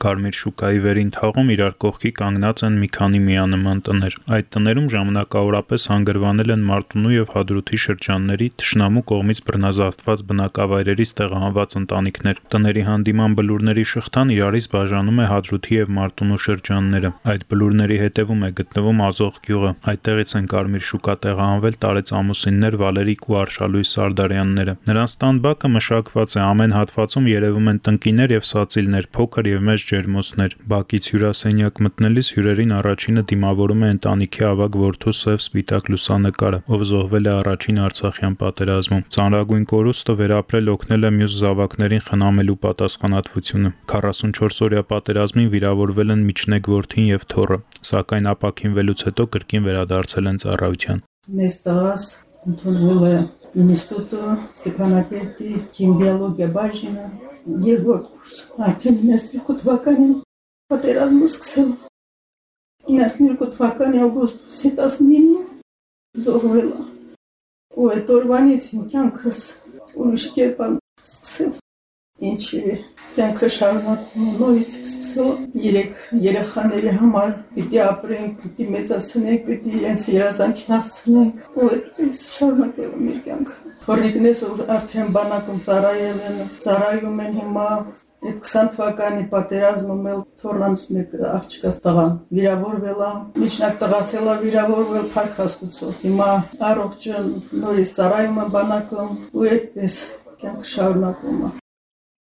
Կարմիր շուկայի վերին թաղում իրար կողքի կանգնած են մի քանի միանման տներ։ Այդ տներում ժամանակավորապես հանգրվանել են Մարտունու եւ Հադրութի շրջանների Թշնամու կողմից բռնազավթված բնակավայրերից տեղահանված ընտանիքներ։ Տների հանդիման բլուրների շղթան իրարից բաժանում է Հադրութի եւ Մարտունու շրջանները։ Այդ բլուրների հետևում է գտնվում Ազող գյուղը։ Այդտեղից են Կարմիր շուկա տեղահանվել տարեց ամուսիններ Վալերիկ ու Արշալույս Սարդարյանները։ Նրանց տան բակը մշակված է ամեն հատվածում երևում են տնկիներ եւ սացիլներ, փոքր եւ մեծ ջերմոցներ։ Բակից հյուրասենյակ մտնելիս հյուրերին առաջինը դիմավորում է ընտանիքի ավագ որդու սև սպիտակ լուսանկարը, ով զոհվել է առաջին Արցախյան պատերազմում։ Ծանրագույն կորուստը վերապրել օգնել է մյուս զավակներին խնամելու պատասխանատվությունը։ 44 օրյա պատերազմին վիրավորվել են Միչնեկ որդին եւ թոռը, սակայն ապակինվելուց հետո կրկին վերադարձել են ծառայության։ Մեծ տղաս ընդունվել է ինստիտուտը Ստեփանակերտի քիմիալոգիա բաժինը երկրորդ կուրս։ Արդեն 92 թվականին պատերազմը սկսել։ 92 թվականի օգոստոսի 19-ին զոհվել է։ Ու այդ օրվանից իմ կյանքս ուրիշ կերպ սկսել։ Ինչի կյանքը շարունակում է նորից սկսել երեք երեխաների համար պիտի ապրենք, պիտի մեծացնենք, պիտի իրենց երազանքին հասցնենք։ Ու այդպես շարունակել եմ իր կյանքը։ Հորնիկնես արդեն բանակում ծառայել են, ծառայում են հիմա Այդ 20 թվականի պատերազմում էլ թորնանց մեկ աղջկաս տղան վիրավորվել է, միջնակ տղասելա վիրավորվել Փարք Աստուծո։ Հիմա առողջ նորից ծառայում է բանակում ու այդպես կյանք շարունակում է։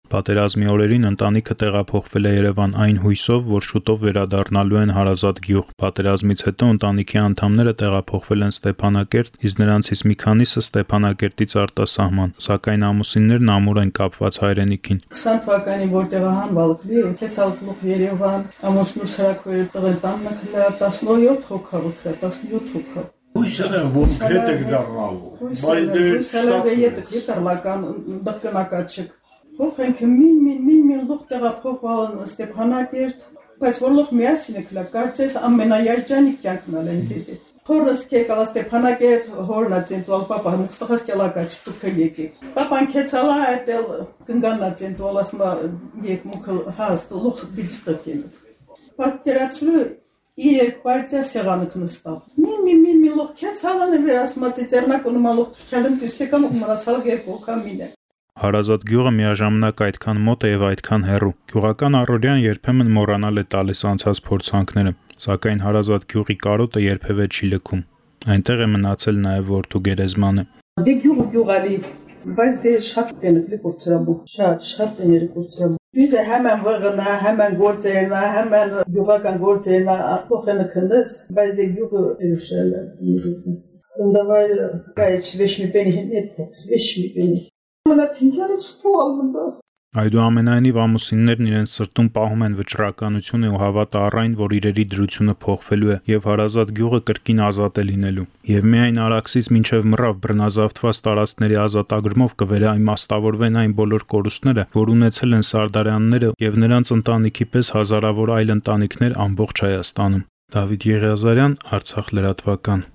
Պատերազմի օրերին ընտանիքը տեղափոխվել է Երևան այն հույսով, որ շուտով վերադառնալու են հարազատ գյուղ։ Պատերազմից հետո ընտանիքի անդամները տեղափոխվել են Ստեփանակերտ, իսկ նրանցից մի քանիսը Ստեփանակերտից արտասահման, սակայն ամուսիններն ամուր են կապված հայրենիքին։ 20 թվականին որտեղ հանվալքլի, քեցալքլուխ Երևան, ամուսնուս հրակվերը տղեն տաննը քլա 17 հոգա, 17 հոգա։ Հույսն է, որ հետ եք դառնալու։ Բայց դե շտապ է, դեռ դկնակաչիկ Փոխ ենք մին մին մին մին լուղ տեղափոխվալ Ստեփանակերտ, բայց որ լուղ միասին եկլա, կարծես ամենաերջանիկ կյանքն ալ են դիտի։ Խորս կեկալ Ստեփանակերտ հորնա ցենտուալ պապա մուստախաս կելակա չտուքը եկի։ Պապան քեցալա այդել կնգանա ցենտուալ ասմա եկ մուքը հաստ լուղ բիստակին։ Պատկերացրու իրեք պարտիա սեղանը կնստա։ Մին մին մին մին լուղ քեցալան վեր ասմա ծերնակոնում լուղ թրջալն դուսեկամ մնացալ երկու կամինը։ Հարազատ գյուղը միաժամանակ այդքան մոտ է եւ այդքան հեռու։ Գյուղական առօրյան երբեմն մոռանալ է տալիս անցած փորձանքները, սակայն հարազատ գյուղի կարոտը երբևէ չի լքում։ Այնտեղ է մնացել նաեւ որդու գերեզմանը։ Դե գյուղը գյուղալի, բայց դե շատ տենելի կորցրաբու, շատ շատ տեների կորցրաբու։ Դիզը համան վղնա, համան գործերնա, համան գյուղական գործերնա, փոխենը քնես, բայց դե գյուղը էշել է։ Սնդավայ կայ շվեշմի պենի հետ, մնաթենքյանից թողալ մտա։ Այդուամենայնիվ ամուսիններն իրենց սրտում պահում են վճռականությունը ու հավատը առայն, որ իրերի դրությունը փոխվելու է եւ հարազատ գյուղը կրկին ազատ է լինելու։ Եվ միայն Արաքսից մինչև Մռավ բռնազավթված տարածքների ազատագրումով կվերաիմաստավորվեն այն բոլոր կորուստները, որ ունեցել են Սարդարյանները եւ նրանց ընտանիքի պես հազարավոր այլ ընտանիքներ ամբողջ Հայաստանում։ Դավիթ Եղիազարյան, Արցախ լրատվական։